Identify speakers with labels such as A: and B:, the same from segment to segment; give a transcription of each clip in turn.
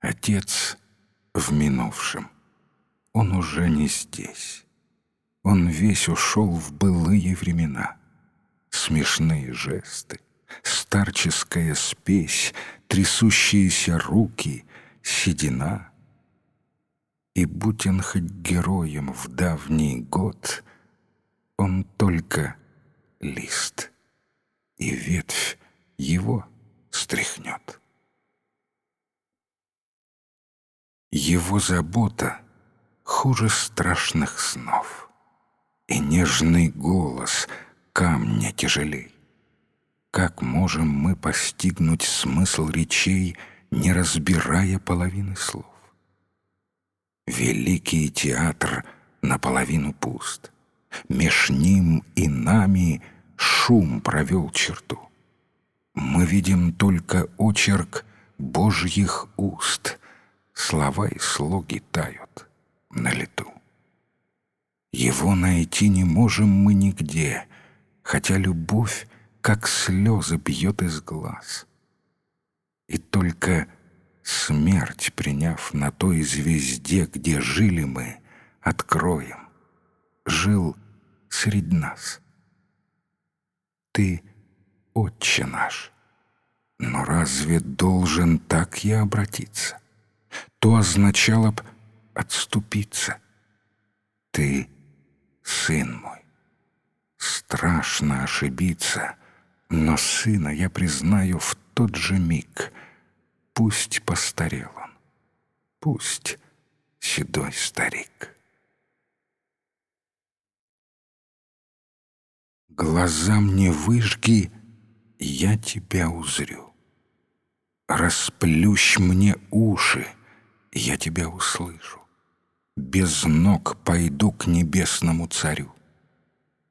A: Отец в минувшем. Он уже не здесь. Он весь ушел в былые времена. Смешные жесты, старческая спесь, трясущиеся руки, седина. И будь он хоть героем в давний год, он только лист, и ветвь его стряхнет. Его забота хуже страшных снов, И нежный голос камня тяжелей. Как можем мы постигнуть смысл речей, Не разбирая половины слов? Великий театр наполовину пуст. Меж ним и нами шум провел черту. Мы видим только очерк Божьих уст, слова и слоги тают на лету. Его найти не можем мы нигде, хотя любовь, как слезы, бьет из глаз. И только смерть, приняв на той звезде, где жили мы, откроем, жил среди нас. Ты — Отче наш, но разве должен так я обратиться? То означало б отступиться. Ты сын мой. Страшно ошибиться, но сына я признаю в тот же миг. Пусть постарел он, пусть седой старик. Глаза мне выжги, я тебя узрю. Расплющ мне уши — я тебя услышу. Без ног пойду к небесному царю.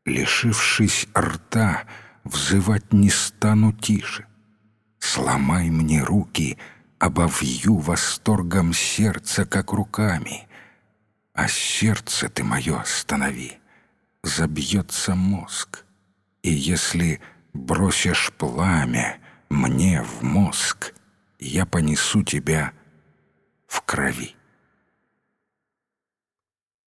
A: Лишившись рта, взывать не стану тише. Сломай мне руки, обовью восторгом сердца, как руками. А сердце ты мое останови, забьется мозг. И если бросишь пламя мне в мозг, я понесу тебя в крови.